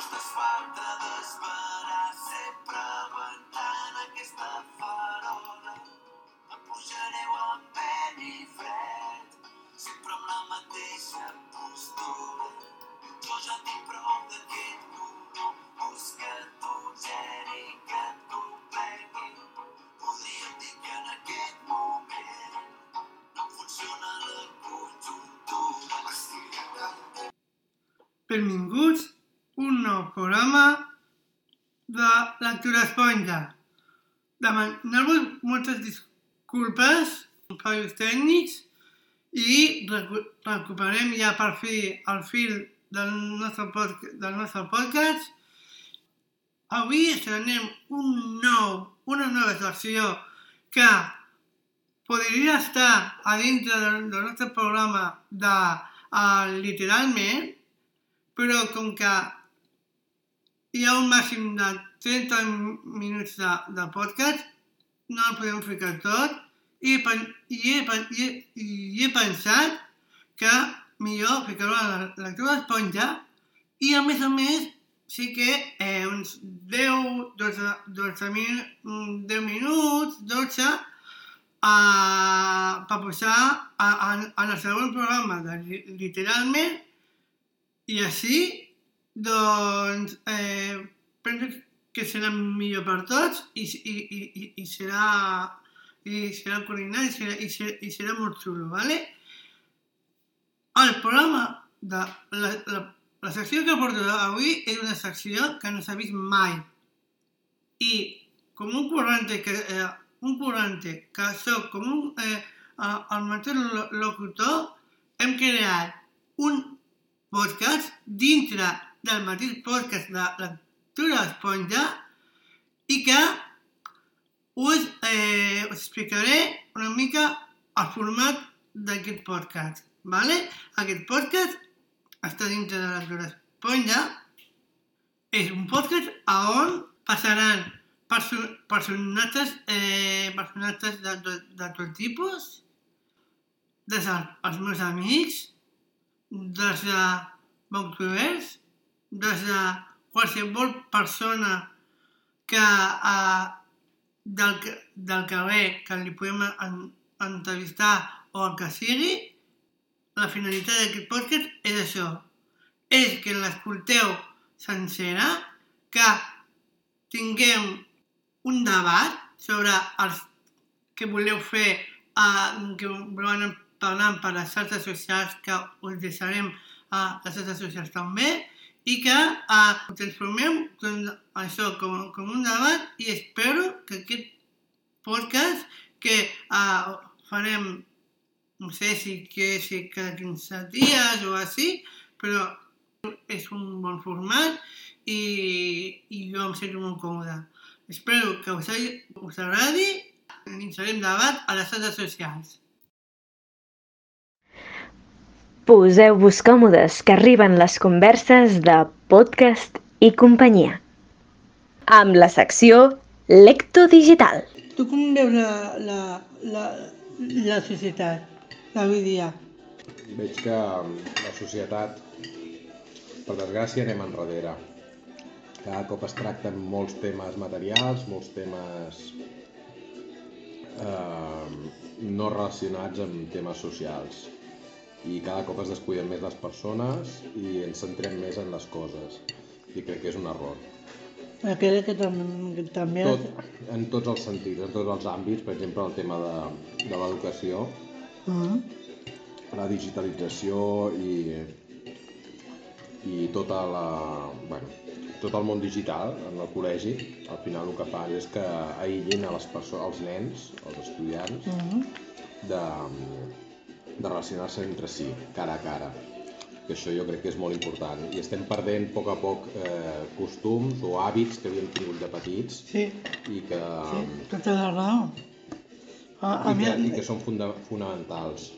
Just es falta d'esperar, sempre aguantant aquesta farola. Em pujareu amb pell i fred, sempre amb la mateixa postura. Jo ja tinc prou d'aquest dolor, busca tu, Geri, que et completi. Podríem dir que en aquest moment no funciona la conjuntura. Benvinguts un nou programa de Lectura Esponja. Demanar-vos moltes disculpes per els tècnics i recu recuperem ja per fi el fil del nostre, del nostre podcast. Avui estrenem un nou, una nova secció que podria estar a dintre del, del nostre programa de uh, literalment, però com que hi ha un màxim de 30 minuts de, de podcast, no el podem ficar tot. I, pen- i, he, i, he, i he pensat que millor ficar-ho a la lectura d'esponja i a més a més sí que eh, uns 10, 12, 12, min, mm, 10 minuts, 12 uh, per posar a, en el següent programa de li- literalment. I així doncs eh, penso que serà millor per tots i, i, i, i, serà i serà coordinat i serà, i serà, i serà molt xulo, ¿vale? El programa de la, la, la secció que porto avui és una secció que no s'ha vist mai i com un corrente que, eh, un corrente que soc com un, eh, el mateix lo- locutor hem creat un podcast dintre del mateix podcast de lectura esponja i que us, eh, us explicaré una mica el format d'aquest podcast. ¿vale? Aquest podcast està dintre de lectura esponja. És un podcast on passaran perso personatges, eh, personatges de, de, de tot tipus, des dels meus amics, des de booktubers, des de qualsevol persona que eh, del, del carrer que li podem en, entrevistar o el que sigui, la finalitat d'aquest podcast és això, és que l'escolteu sencera, que tinguem un debat sobre els que voleu fer, eh, que voleu parlant per les xarxes socials, que us deixarem a les xarxes socials també, i que eh, ho transformem doncs, això com, com un debat i espero que aquest podcast que eh, farem no sé si que si cada 15 dies o així, però és un bon format i, i jo em sento molt còmode. Espero que us, us agradi iniciarem debat a les xarxes socials. Poseu-vos còmodes que arriben les converses de podcast i companyia. Amb la secció Lecto Digital. Tu com veus la, la, la, la societat d'avui dia? Veig que um, la societat, per desgràcia, anem enrere. Cada cop es tracten molts temes materials, molts temes eh, no relacionats amb temes socials. I cada cop es descuiden més les persones i ens centrem més en les coses. I crec que és un error. Aquella que, tam que també... Tot, en tots els sentits, en tots els àmbits, per exemple, el tema de, de l'educació, Uh la digitalització i, i tota la, bueno, tot el món digital en el col·legi, al final el que fa és que aïllin a les persones, als nens, als estudiants, -huh. de, de relacionar-se entre si, cara a cara. Que això jo crec que és molt important. I estem perdent a poc a poc eh, costums o hàbits que havíem tingut de petits Sí, i que, sí, tota la raó. A, a i mi, que, i que són funda fonamentals.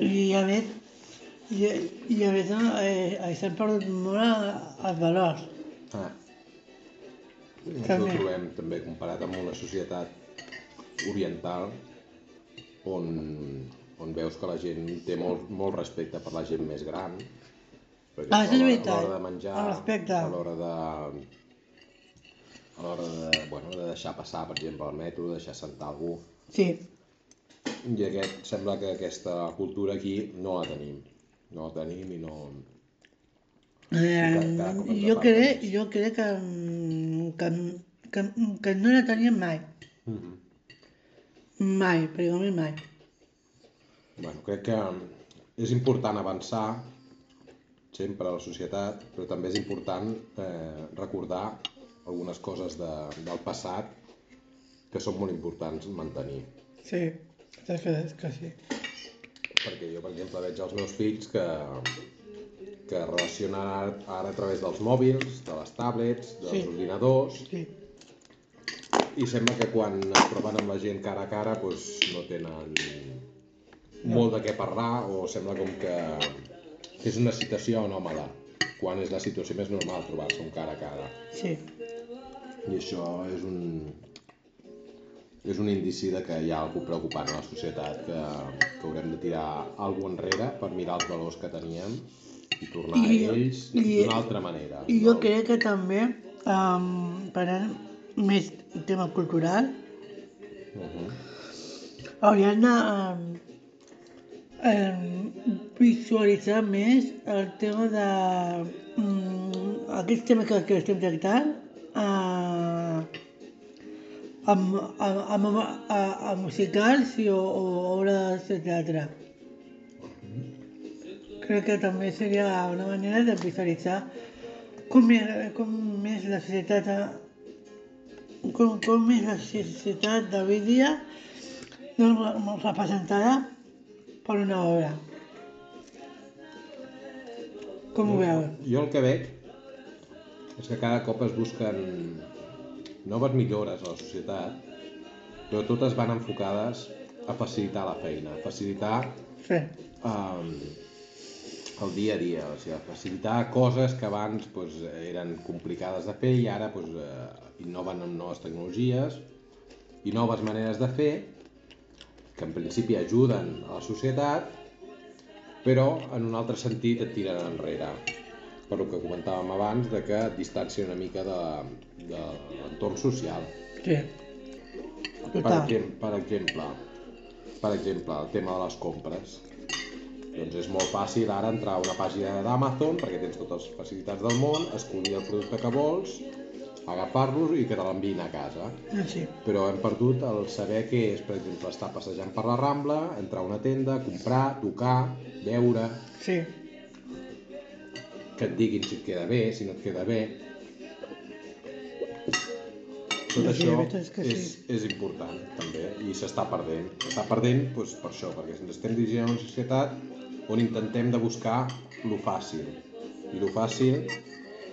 i a més, i, i a més eh, s'han perdut molt els valors. Ah. També. ho trobem també comparat amb una societat oriental on, on veus que la gent té molt, molt respecte per la gent més gran Ah, això és a l'hora- veritat. A l'hora de menjar, a l'hora de... A l'hora de, bueno, de deixar passar, per exemple, el metro, deixar sentar algú. Sí, I aquest, sembla que aquesta cultura aquí no la tenim. No la tenim i no... Eh, ens jo, crec, més. jo crec que, que, que, que no la teníem mai. Mm -hmm. Mai, però mai. Bueno, crec que és important avançar sempre a la societat, però també és important eh, recordar algunes coses de, del passat que són molt importants mantenir. Sí, de fet que sí. Perquè jo, per exemple, veig els meus fills que, que relacionen ara, ara a través dels mòbils, de les tablets, dels Sí. ordinadors, sí. i sembla que quan es troben amb la gent cara a cara doncs no tenen molt de què parlar o sembla com que és una situació anòmala quan és la situació més normal trobar-se un cara a cara Sí, i això és un és un indici de que hi ha algú preocupant a la societat que, que haurem de tirar alguna enrere per mirar els valors que teníem i tornar I- a ells d'una altra manera i jo no? crec que també, um, parlant més tema cultural, Uh -huh. hauríem de um, um, visualitzar més el tema de um, aquests temes que, que estem tractant uh, amb, amb, amb, amb, a, a musicals i, o, o obres de teatre. Crec que també seria una manera de visualitzar com, com és la societat com, com és la societat d'avui dia doncs, representada per una obra. Com ho veu? Jo el que veig és que cada cop es busquen noves millores a la societat, però totes van enfocades a facilitar la feina, a facilitar Sí, um, el dia a dia, o sigui, a facilitar coses que abans pues, eren complicades de fer i ara pues, eh, innoven amb noves tecnologies i noves maneres de fer que en principi ajuden a la societat però en un altre sentit et tiren enrere per el que comentàvem abans de que et distancia una mica de, de l'entorn social sí. per, Total. exem per exemple per exemple el tema de les compres doncs és molt fàcil ara entrar a una pàgina d'Amazon perquè tens totes les facilitats del món escollir el producte que vols agafar-los i que te l'enviïn a casa Ah, Sí, però hem perdut el saber què és, per exemple, estar passejant per la Rambla, entrar a una tenda, comprar, tocar, veure, sí, que et diguin si et queda bé, si no et queda bé. Tot Sí, això és que és, sí. és important, també, i s'està perdent. S'està perdent doncs, per això, perquè ens estem dirigint a una societat on intentem de buscar lo fàcil. I lo fàcil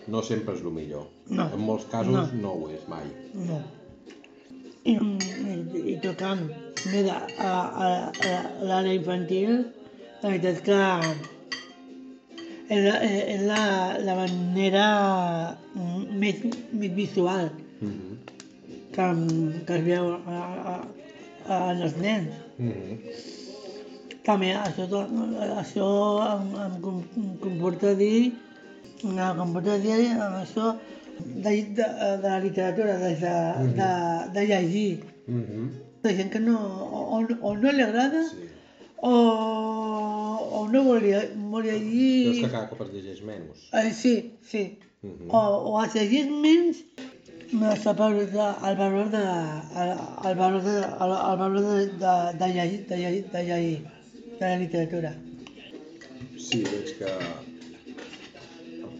no sempre és el millor. No. En molts casos No. no, ho és mai. no. I, i, i tocant més a, a, a, a l'àrea infantil, la veritat que és la, és la, la manera més, més visual Mm -hmm. que, que es veu a, a, a, en els nens. Mm -hmm. També això, això em, em comporta dir, em comporta dir amb això de, de, de la literatura, de, de, de, de llegir. Mm -hmm. De gent que no, o, o no li agrada Sí. o, o no vol, lle- vol llegir... Creus que cada cop es llegeix menys? Eh, sí, sí. Mhm. O, o es llegeix menys no sap el, valor de el, el valor de el, el valor de, de, de, llegir, de, llegir, de llegir, de la literatura. Sí, veig que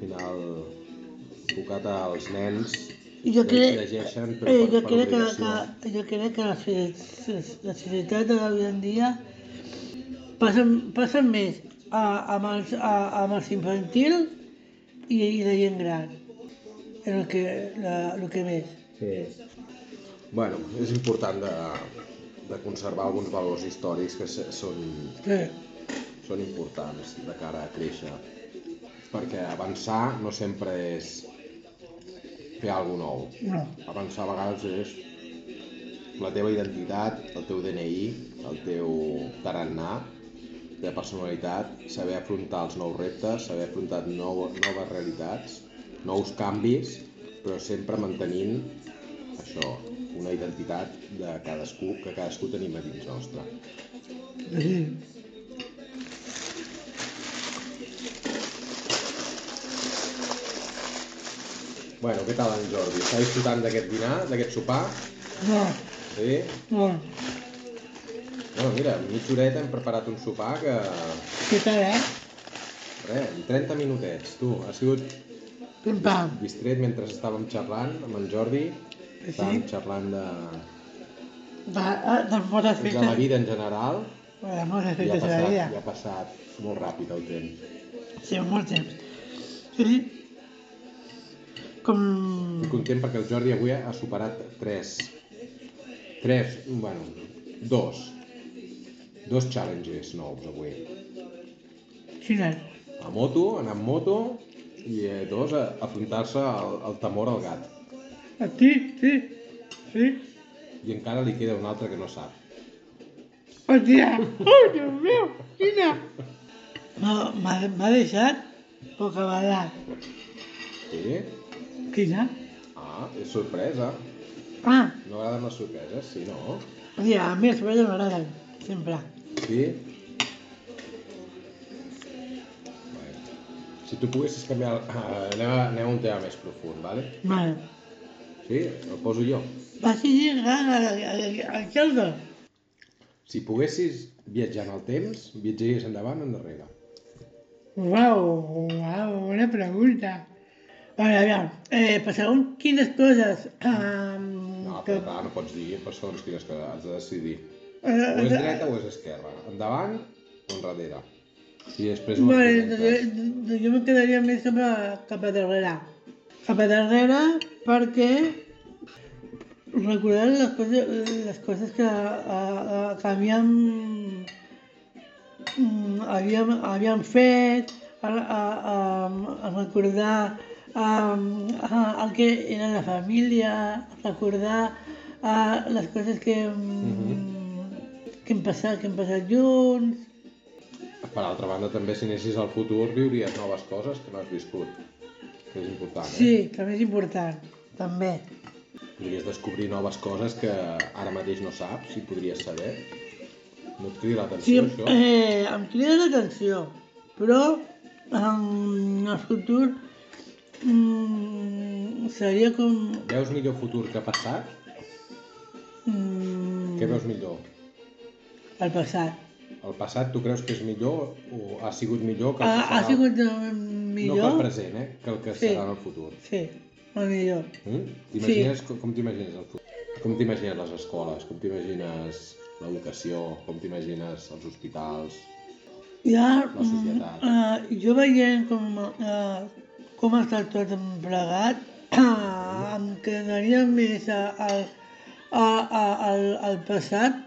final tocat als nens jo crec, llegeixen però eh, jo per crec que, que, jo crec que la, la societat d'avui en dia passa, passa més a, amb, els, a, amb els infantils i, i la gent gran. És el que, la, el que més. Sí. Bueno, és important de, de conservar alguns valors històrics que són, Sí, són importants de cara a créixer. Perquè avançar no sempre és fer alguna nou. no. Avançar a vegades és la teva identitat, el teu DNI, el teu tarannà, de personalitat, saber afrontar els nous reptes, saber afrontar nou, noves realitats, nous canvis, però sempre mantenint això, una identitat de cadascú, que cadascú tenim a dins nostre. Sí. Bueno, què tal en Jordi? Està disfrutant d'aquest dinar, d'aquest sopar? Molt, Sí? molt. Bueno, mira, en mitja horeta hem preparat un sopar que... Què tal, eh? Res, en 30 minutets, tu. Ha sigut Pim-pam. distret mentre estàvem xerrant amb en Jordi. Estàvem xerrant de, Va, ah, de moltes de la vida en general De moltes festes de la vida. i ha passat molt ràpid el temps. Sí, molt temps. Sí. Com... Estic content perquè el Jordi avui ha superat tres... Tres, bueno, dos. Dos challenges nous avui. Quines? A moto, anar amb moto, i eh, dos, a afrontar-se al, al temor al gat. Sí, sí, sí. I encara li queda un altre que no sap. Hòstia! Oh, Déu meu! Quina? M'ha deixat bocabadat. Sí? Quina? Ah, és sorpresa. Ah, No agraden les sorpreses, sí, no? hòstia, a mi els sorpreses m'agraden, sempre. Sí? Bé. Si tu poguessis canviar... el- Ah, anem, a, anem a un tema més profund, vale? Vale. Sí? El poso jo. Va seguir el caldo. Si poguessis viatjar en el temps, viatjaries endavant o endarrere? Uau, uau, bona pregunta. Vale, aviam, eh, per segons quines coses... Um, No, que, però no pots dir per segons quines que has de decidir. eh, O és eh, dreta o és esquerra. Endavant o enrere. I després Vale, doncs, doncs jo me quedaria més cap a, cap a darrere. Cap a darrere perquè recordar les coses, les coses que, a, a, que havíem, mm, havíem, havíem fet, a, a, a, a recordar um, a, el que era la família, recordar a, les coses que, mm, que, hem passat, que hem passat junts, Per altra banda, també si anessis al futur viuries noves coses que no has viscut. Que és important, eh? Sí, també és important, també. Podries descobrir noves coses que ara mateix no saps i podries saber. No et crida Sí, l'atenció, això? eh, em crida l'atenció, però en el futur mm, seria com... Veus millor futur que passat? Mm, Què veus millor? el passat. El passat tu creus que és millor o ha sigut millor que el Ha, ha sigut eh, No que millor? el present, eh? Que el que Sí. serà en el futur. Sí, el millor. Mm? T'imagines, com, com t'imagines el futur? Com t'imagines les escoles? Com t'imagines l'educació? Com t'imagines els hospitals? Ja, La societat. eh, jo veient com, eh, com està tot plegat, em quedaria més a, a, a, a, al, al passat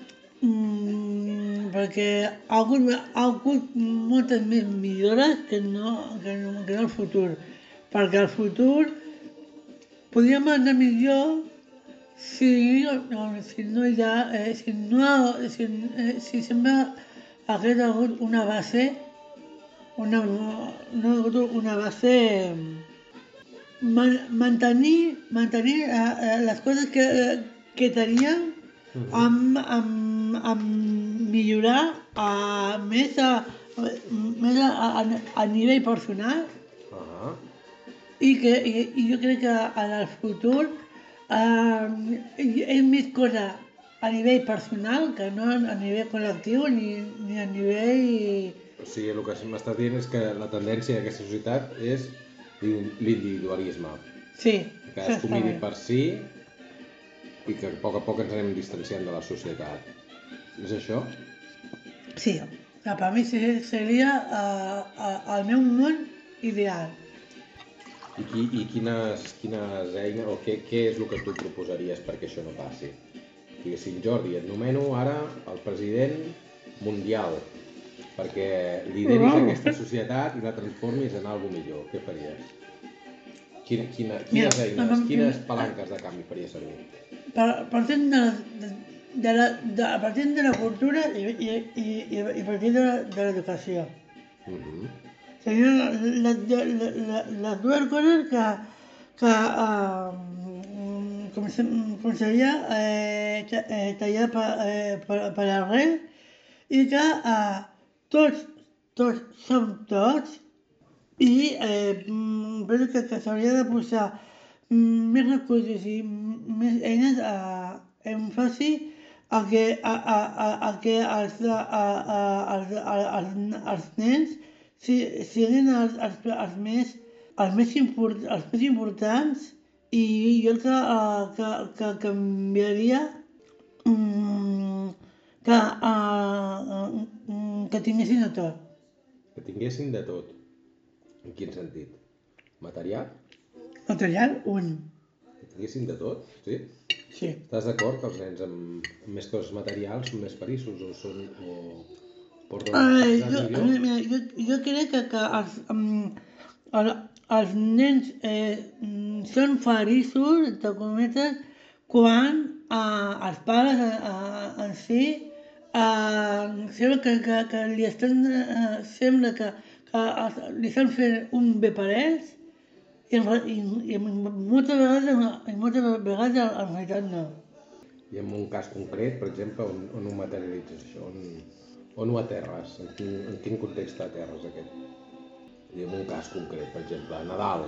mm, perquè ha hagut, ha hagut moltes més millores que no, que no, que no el futur. Perquè el futur podríem anar millor si, no, si no hi ha, eh, si no, si, eh, si sempre hagués hagut una base, una, hagut una base, man, mantenir, mantenir eh, eh, les coses que, que teníem amb, amb, amb millorar a, més, a, més a, a, a nivell personal. Ah, i, que, i, i jo crec que en el futur eh, és més cosa a nivell personal que no a nivell col·lectiu ni, ni a nivell... o sigui, el que m'estàs dient és que la tendència d'aquesta societat és l'in- l'individualisme. Sí, Que cadascú miri per si i que a poc a poc ens anem distanciant de la societat. És això? Sí, que per mi se- seria uh, uh, el meu món ideal. I, qui, i quines, quines eines, o què, què és el que tu proposaries perquè això no passi? Diguéssim, Jordi, et nomeno ara el president mundial perquè lideris Uau. aquesta societat i la transformis en alguna millor. Què faries? Quina, quina, Mira, quines eines, amb- quines palanques de canvi faries servir? Per, partim de, de, de la, de, a partir de la cultura i, i, i, i i a partir de de l'educació. Uh -huh. Serien les, les, les, les dues coses que, que eh, com, se, com seria eh, eh, tallar per, eh, per, per arrel i que eh, tots, tots som tots i eh, mm, penso que, que s'hauria de posar mm, més recursos i mm, més eines a èmfasi a que, a, a, a, a que els, a, a, a, els, a, els, nens si, siguin els, els, els, més, els, més import, els més importants. I jo el que, eh, que, que canviaria mm, que, uh, que tinguessin de tot. Que tinguessin de tot. En quin sentit? Material? Material, un. Que tinguessin de tot, sí? Sí. Estàs d'acord que els nens amb, amb més coses materials són més feliços o són... o porten una jo, millor? mira, jo, jo crec que, que els, um, el, els nens eh, són feliços, entre cometes, quan eh, els pares eh, eh, en si eh, sembla que, que, que li estan, eh, sembla que, que li estan fent un bé ells i, i, i moltes vegades, i moltes vegades en, realitat no. I en un cas concret, per exemple, on, on ho materialitzes això? On, on ho aterres? En quin, en quin context aterres aquest? I en un cas concret, per exemple, Nadal.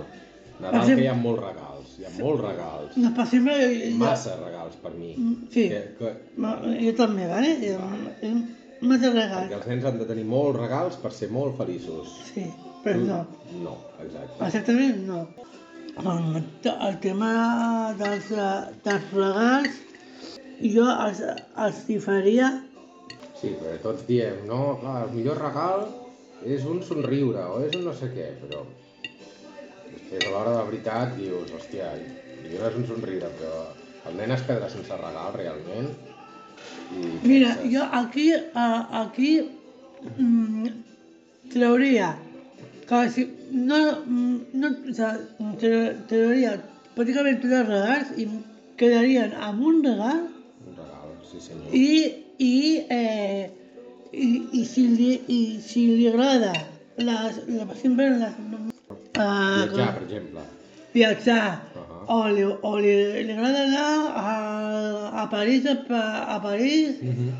Nadal exemple- que hi ha molts regals, hi ha molts regals. No, per exemple, jo- Massa regals per mi. Mm, sí. Que, que, No, jo també, vale? Jo, jo, M'has regal. perquè els nens han de tenir molts regals per ser molt feliços. Sí, però no. No, exacte. Exactament no. El, tema dels, eh, dels regals, jo els, els hi faria... Sí, perquè tots diem, no, clar, el millor regal és un somriure o és un no sé què, però després a l'hora de la veritat dius, hòstia, millor és un somriure, però el nen es quedarà sense regal realment. I Mira, penses, jo aquí, eh, aquí mm, trauria que si no, mm, no o sigui, tra- trauria pràcticament tots els regals i quedarien amb un regal Un regal, sí senyor. i, i, eh, i, i, si li, i si li agrada les, la, sempre les, uh, Viatjar, per exemple. viatjar Uh-huh. o, li, o li, li agrada anar a, a París a, a París Mm -hmm.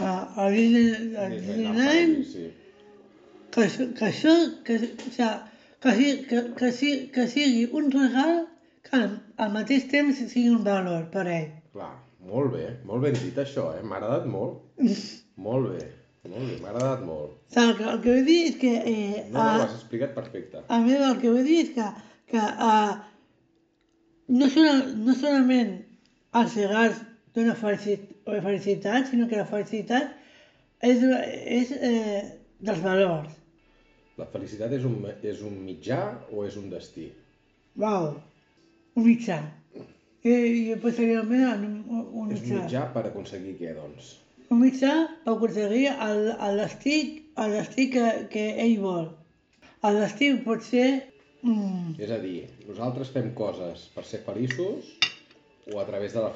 a, a Disney- a Disneyland Sí. que, que això que, o sigui, que, sigui, que, que, sigui, que sigui un regal que al, al mateix temps sigui un valor per ell Clar, molt bé, molt ben dit això, eh? M'ha agradat molt. molt bé, bé, m'ha agradat molt. Saps? El que vull dir és que eh, No, no, a- ho has explicat perfecte. A mi el que vull dir és que, que uh, no, sola, no solament els regals donen felicitat, felicitat, sinó que la felicitat és, és eh, dels valors. La felicitat és un, és un mitjà o és un destí? Wow. Un mitjà. I, i posteriorment en un, un És un mitjà. mitjà per aconseguir què, doncs? Mitjà per aconseguir el, destí, que, que ell vol. El destí pot ser... Mm, És a dir, nosaltres fem coses per ser feliços o a través de la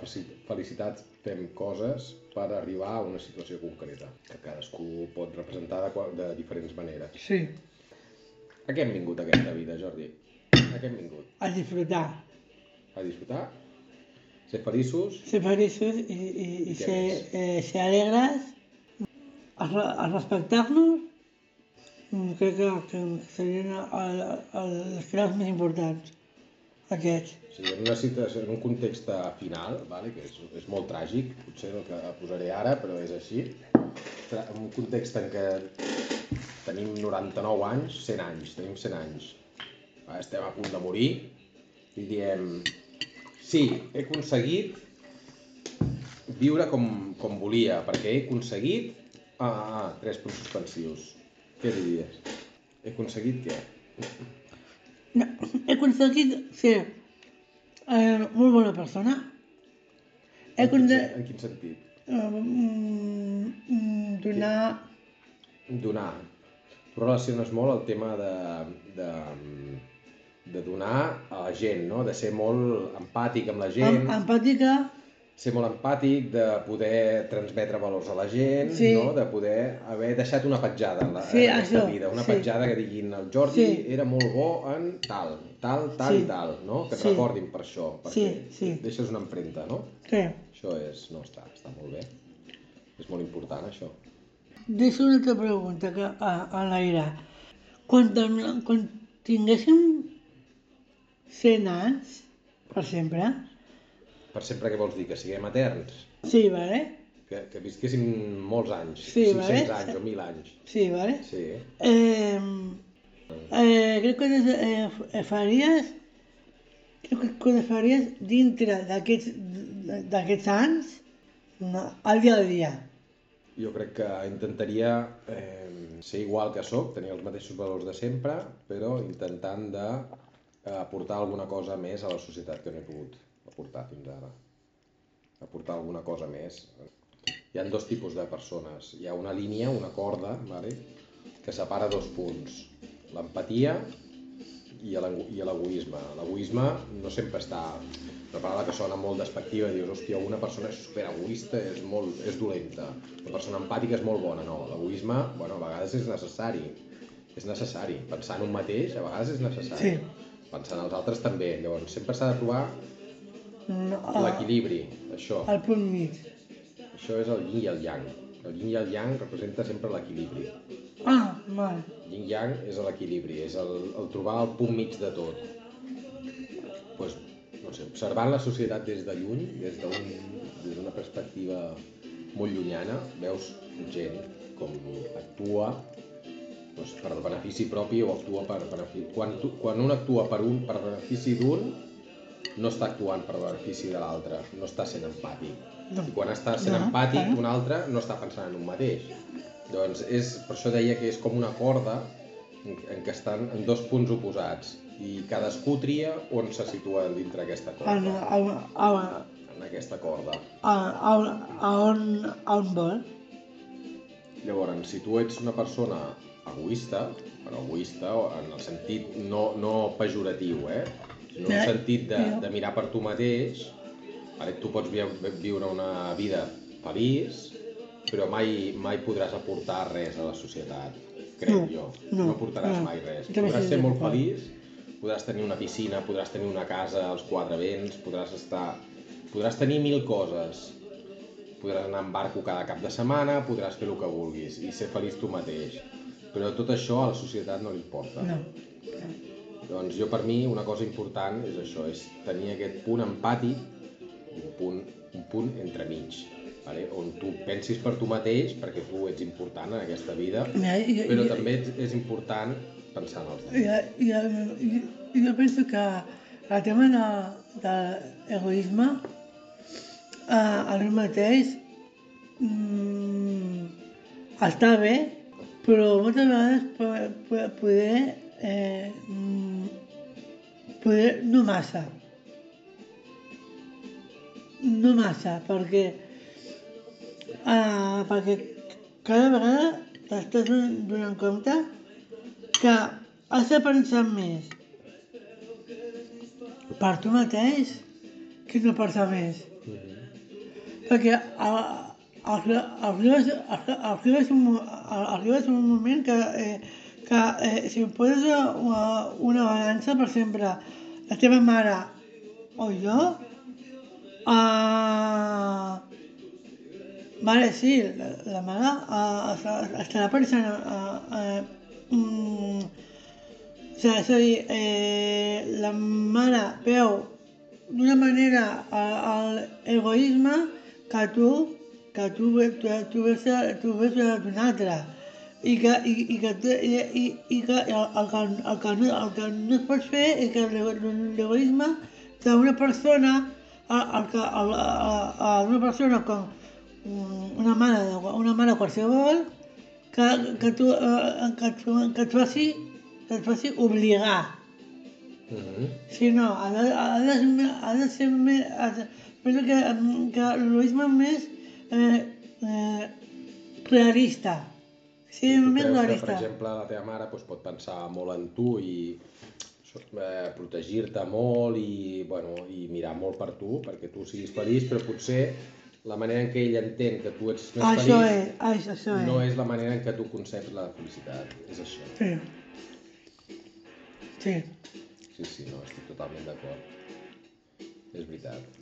felicitat fem coses per arribar a una situació concreta, que cadascú pot representar de, de diferents maneres. sí, A què hem vingut aquesta vida, Jordi? A què hem vingut? a disfrutar. A disfrutar? Ser feliços? ser feliços i, i, i I ser, més? eh, ser alegres, a, re- a respectar-nos, mm, crec que, que serien el, el, les creus més importants, aquests. Sigui, en una situació, en un context final, vale, que és, és molt tràgic, potser el que posaré ara, però és així, en un context en què tenim 99 anys, 100 anys, tenim 100 anys, estem a punt de morir, i diem, sí, he aconseguit viure com, com volia, perquè he aconseguit... Ah, ah, tres punts suspensius. Què diries? He aconseguit què? No, he aconseguit ser eh, molt bona persona. He En quin, en quin sentit? mm, donar... donar. Tu relaciones molt el tema de, de, de donar a la gent, no? De ser molt empàtic amb la gent. Em, empàtica ser molt empàtic, de poder transmetre valors a la gent, Sí. no? de poder haver deixat una petjada en, la, Sí, en això, vida, una sí. petjada que diguin el Jordi Sí. era molt bo en tal, tal, tal Sí. i tal, no? que et Sí. recordin per això, perquè Sí, sí. deixes una empremta, no? Sí. Això és, no, està, està molt bé. És molt important, això. Deixo una altra pregunta que, a, a l'aire. Quan, quan tinguéssim 100 anys, per sempre, Per sempre què vols dir? Que siguem eterns? sí, vale? Que, que visquéssim molts anys, Sí, 500 vale. anys o 1.000 anys. Sí, vale? Sí. Eh, eh, crec que eh, eh, faries crec que que faries dintre d'aquests anys no, al dia a dia. Jo crec que intentaria eh, ser igual que sóc, tenir els mateixos valors de sempre, però intentant de aportar alguna cosa més a la societat que no he pogut aportar fins ara. Aportar alguna cosa més. Hi ha dos tipus de persones. Hi ha una línia, una corda, vale? que separa dos punts. L'empatia i l'ego- i l'egoisme. L'egoisme no sempre està... Una paraula que sona molt despectiva, dius, hòstia, una persona és superegoista, és, molt, és dolenta. Una persona empàtica és molt bona. No, l'egoisme, bueno, a vegades és necessari. És necessari. Pensar en un mateix, a vegades és necessari. Sí. Pensar en els altres també. Llavors, sempre s'ha de trobar No, a- l'equilibri, això. al punt mig. Això és el yin i el yang. El yin i el yang representa sempre l'equilibri. Ah, mal. Yin Yang és l'equilibri, és el, el trobar el punt mig de tot. Pues, no sé, observant la societat des de lluny, des d'un- des d'una perspectiva molt llunyana, veus gent com actua doncs, per benefici propi o actua per benefici... Quan, tu, quan un actua per un per benefici d'un, no està actuant per benefici de l'altre, no està sent empàtic. No. I quan està sent No, empàtic, clar. un altre no està pensant en un mateix. Doncs és, per això deia que és com una corda en, en què estan en dos punts oposats i cadascú tria on se situa dintre aquesta corda, a, a, en aquesta corda. a, a, a, on, a on vol? Llavors, si tu ets una persona egoista, però egoista en el sentit no, no pejoratiu, eh? sinó en el sentit de, de mirar per tu mateix, vale? tu pots vi viure una vida feliç, però mai, mai podràs aportar res a la societat, crec No, jo. no, aportaràs no. mai res. Podràs ser molt feliç, podràs tenir una piscina, podràs tenir una casa als quatre vents, podràs estar... Podràs tenir mil coses, podràs anar en barco cada cap de setmana, podràs fer el que vulguis i ser feliç tu mateix. Però tot això a la societat no li importa. No. Doncs jo per mi una cosa important és això, és tenir aquest punt empàtic un punt, un punt entremig, vale? on tu pensis per tu mateix perquè tu ets important en aquesta vida, Mira, jo, però jo, també ets- és important pensar en els altres. jo, jo, jo, jo penso que el tema de, de l'egoisme eh, ara mateix mm, està bé, però moltes vegades po- po- poder, eh, mm, poder no massa. No massa, perquè, eh, perquè cada vegada t'estàs donant compte que has de pensar més per tu mateix que no per més. Perquè a- arri- arribes, arri- arribes, un, arribes un moment que, eh, que eh, si em poses una, una balança, per exemple, la teva mare o jo, uh, vale, sí, la, la mare uh, estarà, pensant uh, uh, mm, o sigui, és a dir, eh, la mare veu d'una manera eh, l'egoisme que tu, que tu, tu, tu ves, tu ves d'una altra. I que, i, i que, tu- i, i, i que el, el, que, el, que no, el que no es pot fer és que l'ego- l'egoisme d'una persona, el, el que, el, el, el, una persona com mm, una mare, de- una mare qualsevol, que, que, tu, que, et, que et faci que et faci obligar. Mhm. Si no, ha de, ha de, ha de ser més... ha de- Penso que, que l'egoisme és més eh, eh, realista. Sí, tu més creus que, per realista. exemple, la teva mare doncs, pot pensar molt en tu i eh, protegir-te molt i, bueno, i mirar molt per tu, perquè tu siguis feliç, però potser la manera en què ell entén que tu ets més Això feliç és, això, això és. no és la manera en què tu conceps la felicitat. És això. Sí. Sí. Sí, sí, no, estic totalment d'acord. És veritat.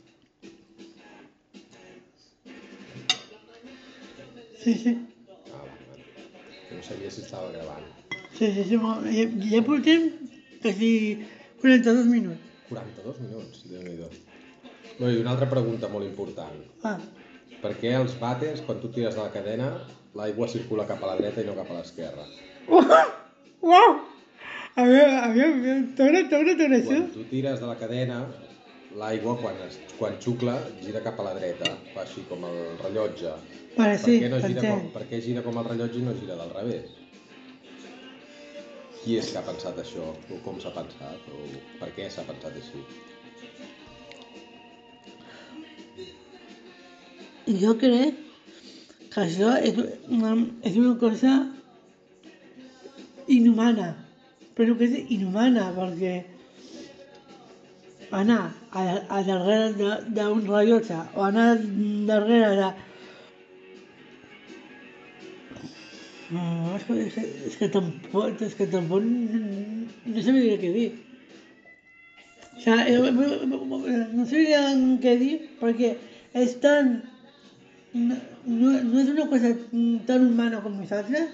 Sí, sí. Ah, va, va. No sabia si estava gravant. Sí, sí, sí. molt- Ja, ja portem quasi 42 minuts. 42 minuts, déu nhi No, i una altra pregunta molt important. Ah, Per què els vàters, quan tu tires de la cadena, l'aigua circula cap a la dreta i no cap a l'esquerra? Uau! A veure, a veure, a veure, torna, torna, torna això. Quan tu tires de la cadena, l'aigua, quan, es, quan xucla, gira cap a la dreta, fa així com el rellotge. Vale, sí, per, què no gira com, entenc. per què gira com el rellotge i no gira del revés? Qui és que ha pensat això? O com s'ha pensat? O per què s'ha pensat així? Jo crec que això és una, és una cosa inhumana, però que és inhumana perquè anar a, a darrere d'un rellotge o anar darrere de... No, que, és, que, és que tampoc, és que tampoc no sabria què dir. O sigui, eh, no sabria què dir perquè és tan no, no, no és una cosa tan humana com nosaltres,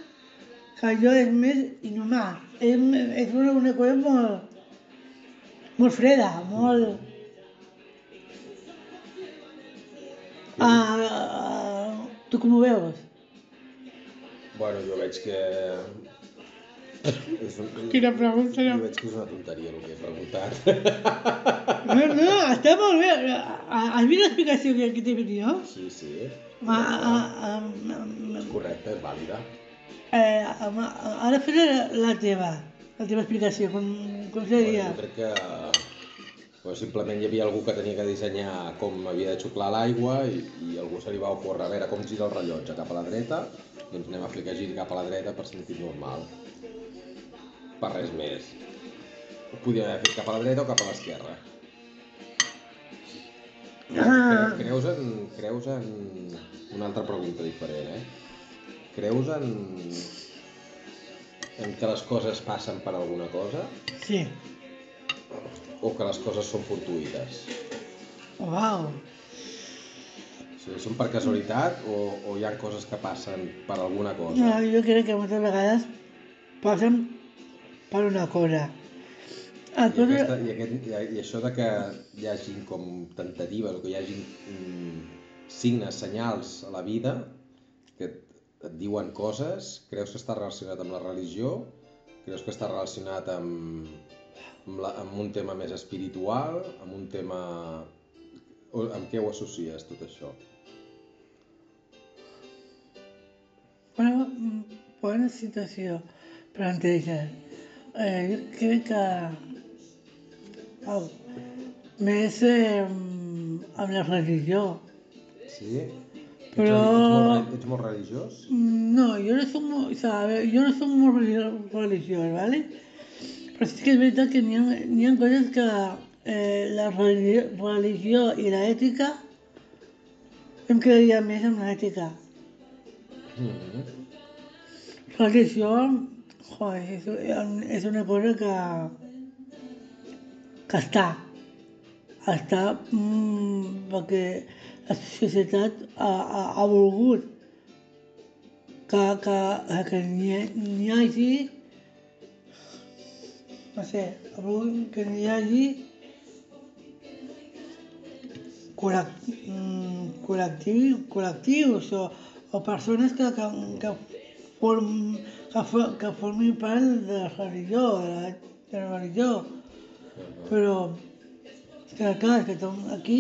que allò és més inhumà. És, és una, una cosa molt freda, molt... Ah, ah, tu com ho veus? Bueno, jo veig que... És un... Quina pregunta, Jo no? veig que és una tonteria el que he preguntat. No, no, està molt bé. Ah, Has vist l'explicació que, que t'he fet jo? Sí, sí. Ah, ah, ah, ah, Correcte, és vàlida. eh, ara faré la, la teva, la teva explicació, com, com seria? Bueno, jo crec que pues, simplement hi havia algú que tenia que dissenyar com havia de xuclar l'aigua i, i algú se li va ocórrer a veure com gira el rellotge cap a la dreta, doncs anem a fer que giri cap a la dreta per sentit normal. Per res més. Ho podíem haver fet cap a la dreta o cap a l'esquerra. Ah. Cre- Creus en, creus en... Una altra pregunta diferent, eh? Creus en... en que les coses passen per alguna cosa Sí. o que les coses són fortuïtes? Uau. O sigui, són per casualitat o, o hi ha coses que passen per alguna cosa? No, jo crec que moltes vegades passen per una cosa. El I, aquesta, i, aquest, i, i això de que hi hagin com tentatives o que hi hagin mm, signes, senyals a la vida et, diuen coses, creus que està relacionat amb la religió? Creus que està relacionat amb, amb, la, amb un tema més espiritual? Amb un tema... O, amb què ho associes, tot això? Bona, bona situació planteja. Eh, crec que... Oh, més eh, amb la religió. Sí? Però- ets, molt, ets molt religiós? No, jo no soc molt, o veure, jo no soc molt religi- religiós, ¿vale? Però sí que és veritat que n'hi ha, ha coses que eh, la religi- religió i l'ètica em quedaria més amb l'ètica. Mm -hmm. Religió, joder, és, és una cosa que, que està. Està mm, perquè la societat ha, ha, ha volgut que, que, que n'hi ha- n'hi hagi, no sé, ha volgut que n'hi hagi col·lec- mm, col·lectius, col·lectius o, o persones que, que, que, form, que, for, que formin part de la religió, de la, de la religió. Però, és que clar, que aquí,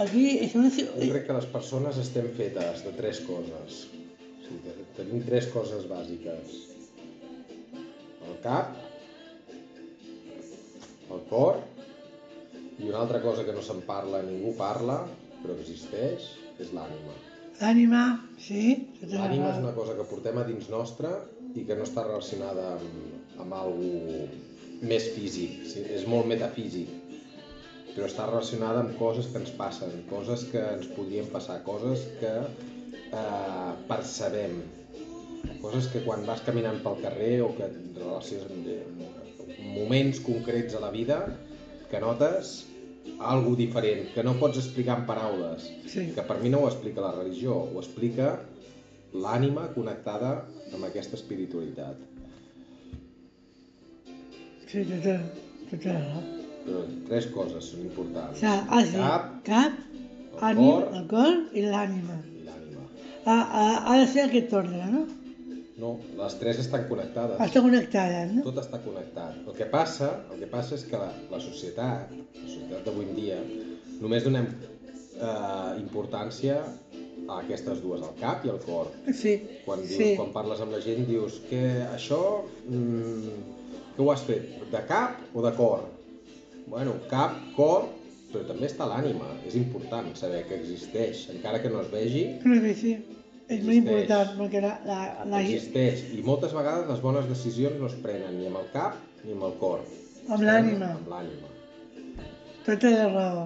aquí és una... Jo crec que les persones estem fetes de tres coses. O sigui, te- tenim tres coses bàsiques. El cap, el cor i una altra cosa que no se'n parla, ningú parla, però que existeix, que és l'ànima. L'ànima, sí. L'ànima és una cosa que portem a dins nostre i que no està relacionada amb, amb algú més físic, sí, és molt metafísic, però està relacionada amb coses que ens passen, coses que ens podrien passar, coses que eh, percebem, coses que quan vas caminant pel carrer o que et relacions amb moments concrets a la vida que notes algo diferent, que no pots explicar en paraules, Sí. que per mi no ho explica la religió, ho explica l'ànima connectada amb aquesta espiritualitat. Sí, total, total. No? Tres coses són importants. Has dit Cap, cap, el ànim, cor el cor i l'ànima. i l'ànima. Ha, ha, ha de ser aquest ordre, no? No, les tres estan connectades. Està connectada, no? Tot està connectat. El que passa, el que passa és que la, la societat, la societat d'avui en dia, només donem eh, importància a aquestes dues, al cap i al cor. Sí, Quan, dius, sí. quan parles amb la gent dius que això, mm, què ho has fet? De cap o de cor? Bueno, cap, cor, però també està l'ànima. És important saber que existeix, encara que no es vegi, Però bé, sí. És molt important, perquè la, la, la, existeix. I moltes vegades les bones decisions no es prenen ni amb el cap ni amb el cor. amb l'ànima, Amb l'ànima. tota la raó.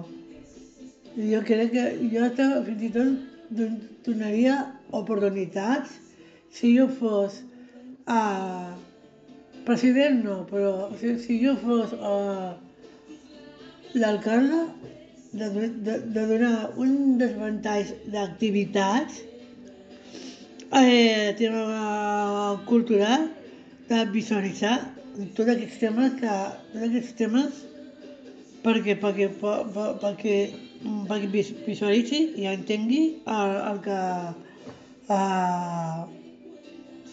Jo crec que jo fins i tot don- donaria oportunitats si jo fos uh, president no, però si, si jo fos uh, l'alcalde de, de, de donar un desventall d'activitats eh, tema cultural de visualitzar tots aquests temes que tots aquests temes perquè, perquè, per- per- perquè, perquè vis- visualitzi i entengui el, el que uh,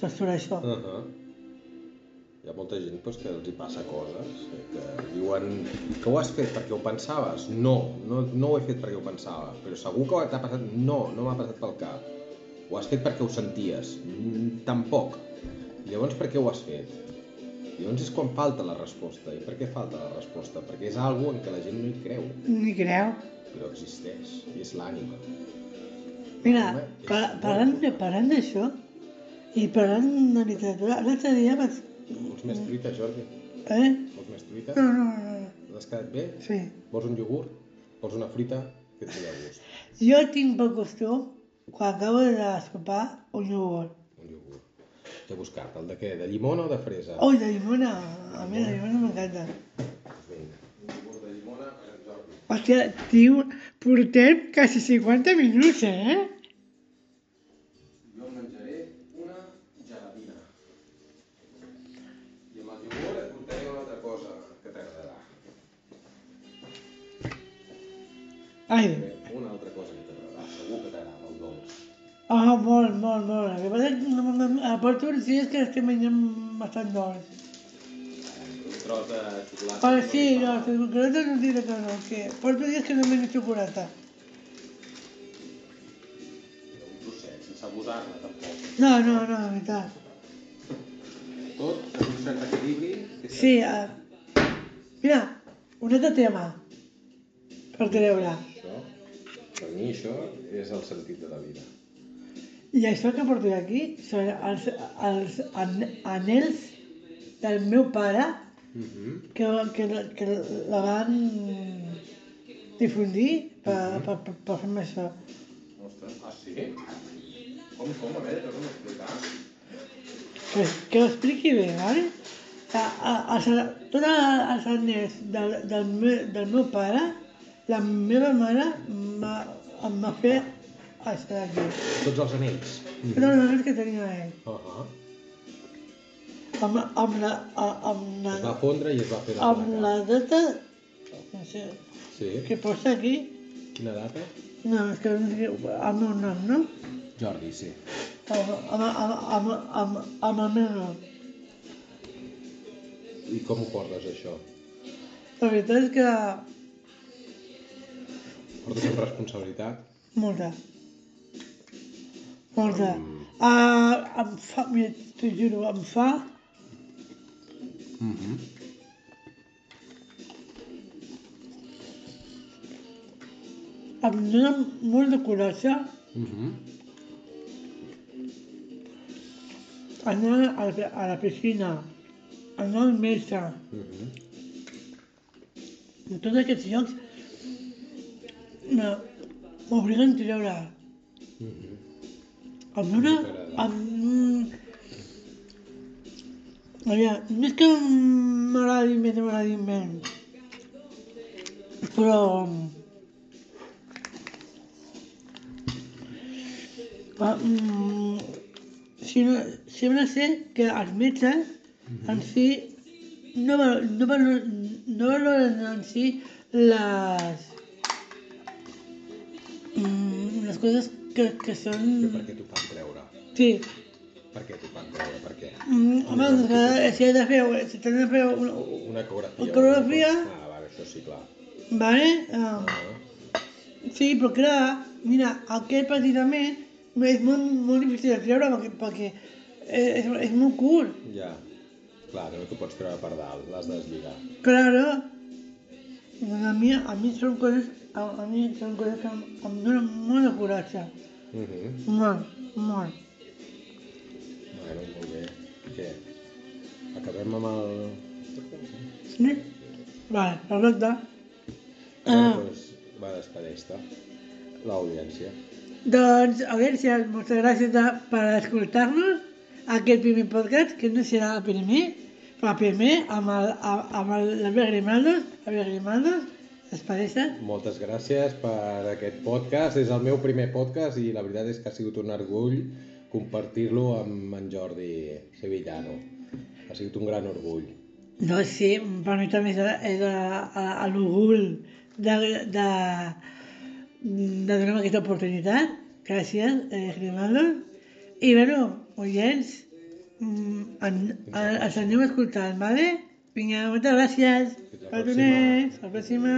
s'estura això. Uh -huh. Hi ha molta gent pues, que els hi passa coses, eh, que diuen que ho has fet perquè ho pensaves. No, no, no ho he fet perquè ho pensava, però segur que t'ha passat... No, no m'ha passat pel cap. Ho has fet perquè ho senties. Mm, tampoc. Llavors, per què ho has fet? Llavors és quan falta la resposta. I per què falta la resposta? Perquè és algo en què la gent no hi creu, Ni creu. però existeix, i és l'ànima. Mira, parlant, parlant d'això i parlant de literatura, l'altre dia vaig... Vols més truita, Jordi? Eh? Vols més truita? No, no, no, no. T'has quedat bé? Sí. Vols un iogurt? Vols una fruita? Què et ve de gust? Jo tinc per costum, quan acabo de sopar, un iogurt. Un iogurt. T'he buscat. El de què? De llimona o de fresa? Ui, de llimona. A mi la llimona m'encanta. Vinga. Un iogurt de llimona per en Jordi. Hòstia, tio, portem quasi 50 minuts, eh? Ai, Una altra cosa que t'agradarà. Segur que t'agrada, el dolç. ah, molt, molt, molt. El que passa és que no, porto uns dies que estic menjant bastant dolç. Un tros de xocolata. No sí, no, la xocolata no diré que no, que porto dies que no menjo xocolata. Un trosset, sense abusar-ne tampoc. No, no, no, la veritat. Tot amb un cert equilibri. Sí, uh, mira, un altre tema per treure. Per mi això és el sentit de la vida. I això que porto aquí són els, els an anells del meu pare Mm -hmm. que, que, que la van difundir per, per, per, per fer-me això. Ostres, ah sí? Com, com? A veure, torna'm a explicar. Que, que ho expliqui bé, vale? A, tots els anells del, del, meu, del meu pare, la meva mare em va fer això d'aquí. Tots els anells. Tots els anells que tenia ell. Uh -huh. Amb, amb, la, amb, Es va la, fondre i es va fer de amb la data no sé, Sí? que posa aquí, Quina data? no, és que no sé, el meu nom, no? Jordi, sí. Amb, amb, amb, amb, amb, amb el meu nom. I com ho portes, això? La veritat és que Portes amb responsabilitat? molta. Molta. Mm. Uh, em fa, mira, t'ho juro, em fa Mm -hmm. em dona molt de coratge Mm -hmm. anar a la, a la piscina el nou metge, Mhm. en tots aquests llocs, no, m'obliguen a. Mhm. Amb una... T'agrada. Amb... Aviam, no és que m'agradi més o m'agradi menys, però... Ah, mm, si no, sembla ser que els metges en si no, no, val- no valoren en si les, mm, les coses que, que són... Que per què t'ho fan treure? Sí, Per què t'ho fan treure? Per què? Mm, home, doncs que si has de fer, si t'has de fer una, Una ecografia. Ecografia. Ah, vale, això sí, clar. vale? Um, Ah, sí, però clar, mira, aquest precisament és molt, molt difícil de treure perquè, perquè és, és, és molt curt. ja. Clar, que no t'ho pots treure per dalt, l'has de deslligar. Claro. Doncs a mi, a mi són coses, a, a mi són coses que em, em donen molt de coratge. Mhm. Molt, molt. Bueno, molt bé. Què? Acabem amb el... Sí? Vale, perfecte. Bueno, Ah, pues, va despedir-te. L'audiència. doncs, audiència, moltes gràcies de, per escoltar-nos aquest primer podcast, que no serà el primer, primer amb el, amb el, l'Albert Grimaldos, Albert Grimaldos, despedeix-te. Moltes gràcies per aquest podcast. És el meu primer podcast i la veritat és que ha sigut un orgull compartir-lo amb en Jordi Sevillano. Ha sigut un gran orgull. No, sí, per mi també és, l'orgull de, de, de donar aquesta oportunitat. Gràcies, eh, Grimaldo. I, bueno, oients, en, en, ens anem escoltant, ¿vale? Vinga, moltes gràcies. Fins la a la pròxima.